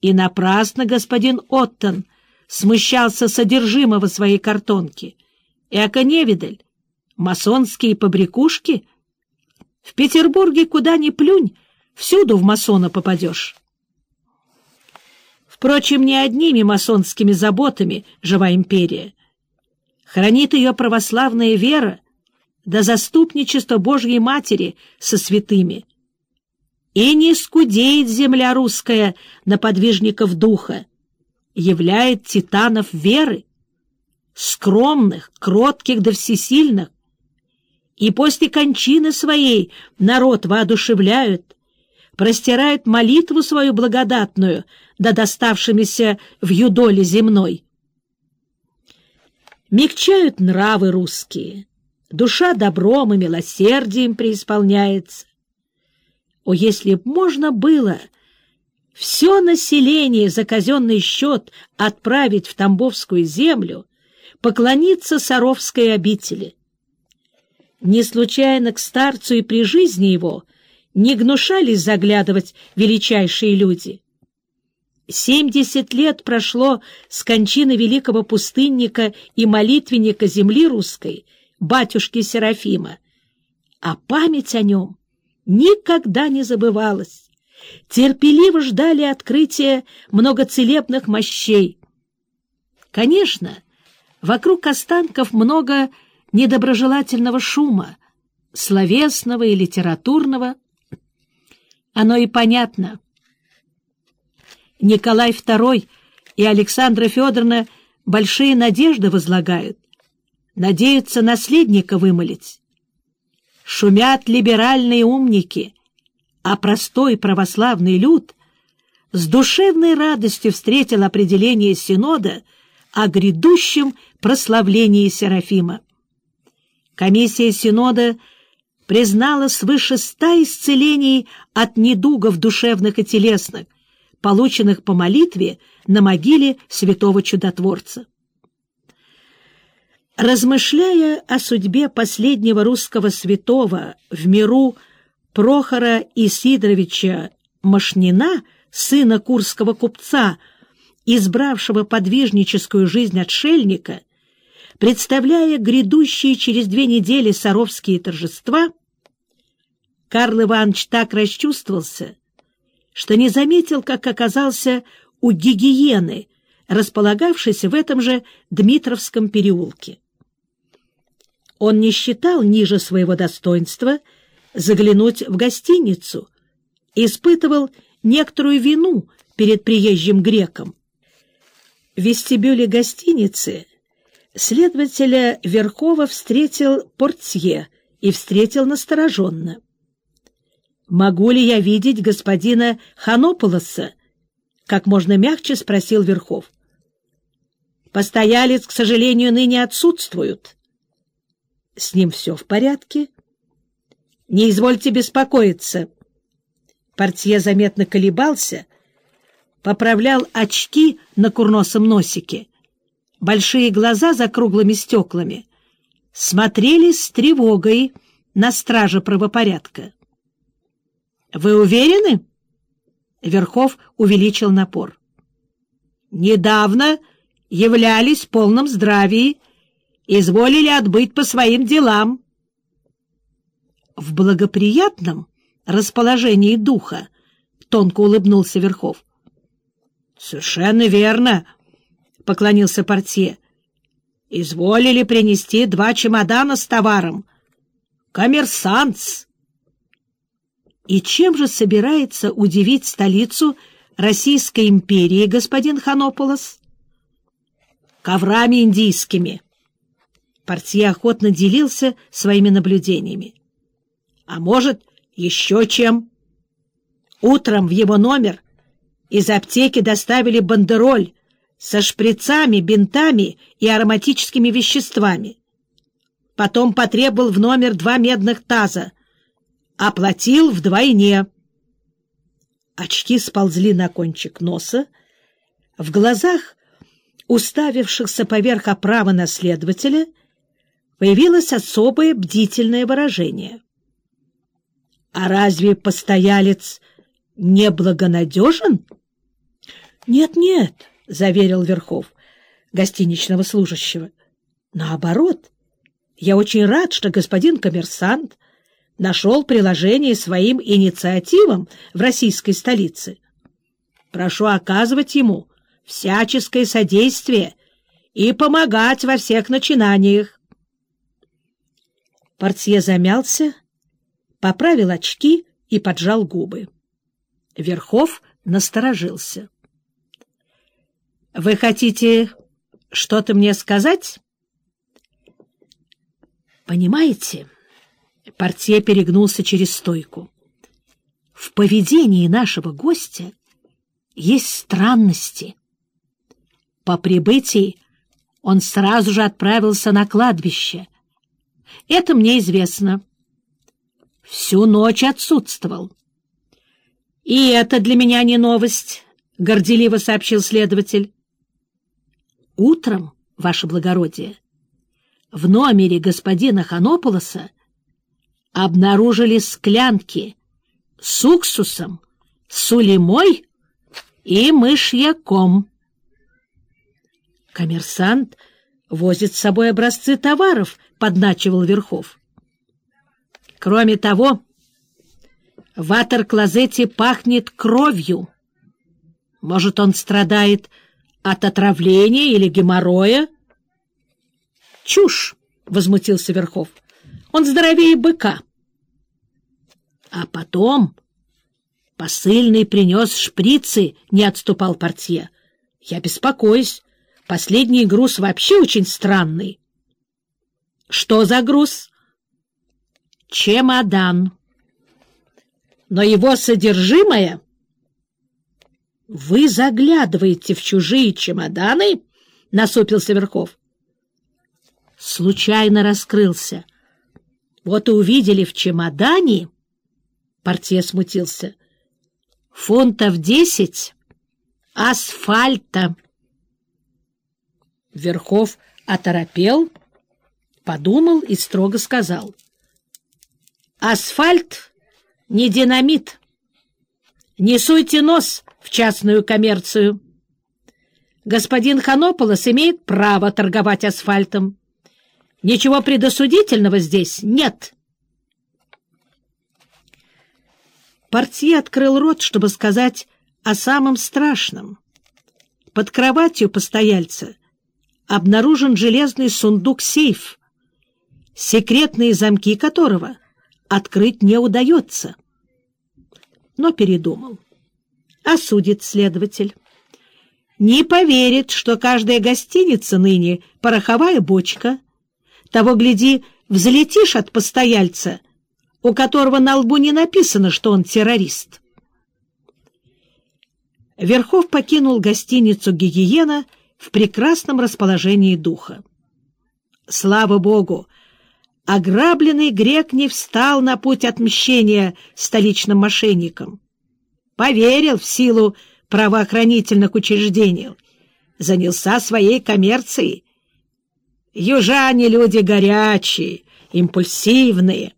И напрасно господин Оттон смущался содержимого своей картонки. Эко-невидаль, масонские побрякушки. В Петербурге куда ни плюнь, всюду в масона попадешь. Впрочем, не одними масонскими заботами жива империя. Хранит ее православная вера до заступничества Божьей Матери со святыми. И не скудеет земля русская на подвижников духа, являет титанов веры, скромных, кротких да всесильных, и после кончины своей народ воодушевляют, простирают молитву свою благодатную да доставшимися в юдоле земной. Мягчают нравы русские, душа добром и милосердием преисполняется. О, если б можно было все население за казенный счет отправить в Тамбовскую землю, поклониться Саровской обители. Не случайно к старцу и при жизни его не гнушались заглядывать величайшие люди. Семьдесят лет прошло с кончины великого пустынника и молитвенника земли русской, батюшки Серафима, а память о нем никогда не забывалась. Терпеливо ждали открытия многоцелебных мощей. Конечно, вокруг останков много недоброжелательного шума, словесного и литературного. Оно и понятно. Николай II и Александра Федоровна большие надежды возлагают, надеются наследника вымолить. Шумят либеральные умники, а простой православный люд с душевной радостью встретил определение Синода о грядущем прославлении Серафима. Комиссия Синода признала свыше ста исцелений от недугов душевных и телесных, полученных по молитве на могиле святого чудотворца. Размышляя о судьбе последнего русского святого в миру Прохора Исидоровича Машнина, сына курского купца, избравшего подвижническую жизнь отшельника, Представляя грядущие через две недели саровские торжества, Карл Иванович так расчувствовался, что не заметил, как оказался у гигиены, располагавшейся в этом же Дмитровском переулке. Он не считал ниже своего достоинства заглянуть в гостиницу, испытывал некоторую вину перед приезжим греком. В вестибюле гостиницы Следователя Верхова встретил портье и встретил настороженно. «Могу ли я видеть господина Ханополоса?» — как можно мягче спросил Верхов. «Постоялец, к сожалению, ныне отсутствует». «С ним все в порядке?» «Не извольте беспокоиться». Портье заметно колебался, поправлял очки на курносом носике большие глаза за круглыми стеклами смотрели с тревогой на страже правопорядка. — Вы уверены? — Верхов увеличил напор. — Недавно являлись в полном здравии, изволили отбыть по своим делам. — В благоприятном расположении духа, — тонко улыбнулся Верхов. — Совершенно верно, — поклонился портье. — Изволили принести два чемодана с товаром. Коммерсантс! И чем же собирается удивить столицу Российской империи господин Ханополос? Коврами индийскими. Портье охотно делился своими наблюдениями. А может, еще чем? Утром в его номер из аптеки доставили бандероль со шприцами, бинтами и ароматическими веществами. Потом потребовал в номер два медных таза. Оплатил вдвойне. Очки сползли на кончик носа. В глазах, уставившихся поверх оправы наследователя, появилось особое бдительное выражение. — А разве постоялец неблагонадежен? — Нет-нет, — заверил Верхов гостиничного служащего. Наоборот, я очень рад, что господин коммерсант нашел приложение своим инициативам в российской столице. Прошу оказывать ему всяческое содействие и помогать во всех начинаниях. Портье замялся, поправил очки и поджал губы. Верхов насторожился. — Вы хотите что-то мне сказать? — Понимаете, портье перегнулся через стойку. В поведении нашего гостя есть странности. По прибытии он сразу же отправился на кладбище. Это мне известно. Всю ночь отсутствовал. «И это для меня не новость», — горделиво сообщил следователь. «Утром, ваше благородие, в номере господина Ханополоса обнаружили склянки с уксусом, сулемой и мышьяком. Коммерсант возит с собой образцы товаров, — подначивал Верхов. Кроме того, в атер-клозете пахнет кровью. Может, он страдает от отравления или геморроя? — Чушь! — возмутился Верхов. — Он здоровее быка. А потом посыльный принес шприцы, не отступал портье. Я беспокоюсь. Последний груз вообще очень странный. — Что за груз? — Чемодан но его содержимое... — Вы заглядываете в чужие чемоданы? — насупился Верхов. — Случайно раскрылся. Вот и увидели в чемодане... Портье смутился. — Фунтов десять асфальта. Верхов оторопел, подумал и строго сказал. — Асфальт не динамит. Не суйте нос в частную коммерцию. Господин Ханополос имеет право торговать асфальтом. Ничего предосудительного здесь нет. Портье открыл рот, чтобы сказать о самом страшном. Под кроватью постояльца обнаружен железный сундук-сейф, секретные замки которого — открыть не удается. Но передумал. Осудит следователь. Не поверит, что каждая гостиница ныне пороховая бочка. Того, гляди, взлетишь от постояльца, у которого на лбу не написано, что он террорист. Верхов покинул гостиницу «Гигиена» в прекрасном расположении духа. Слава Богу, ограбленный грек не встал на путь отмщения столичным мошенникам. Поверил в силу правоохранительных учреждений, занялся своей коммерцией. Южане люди горячие, импульсивные,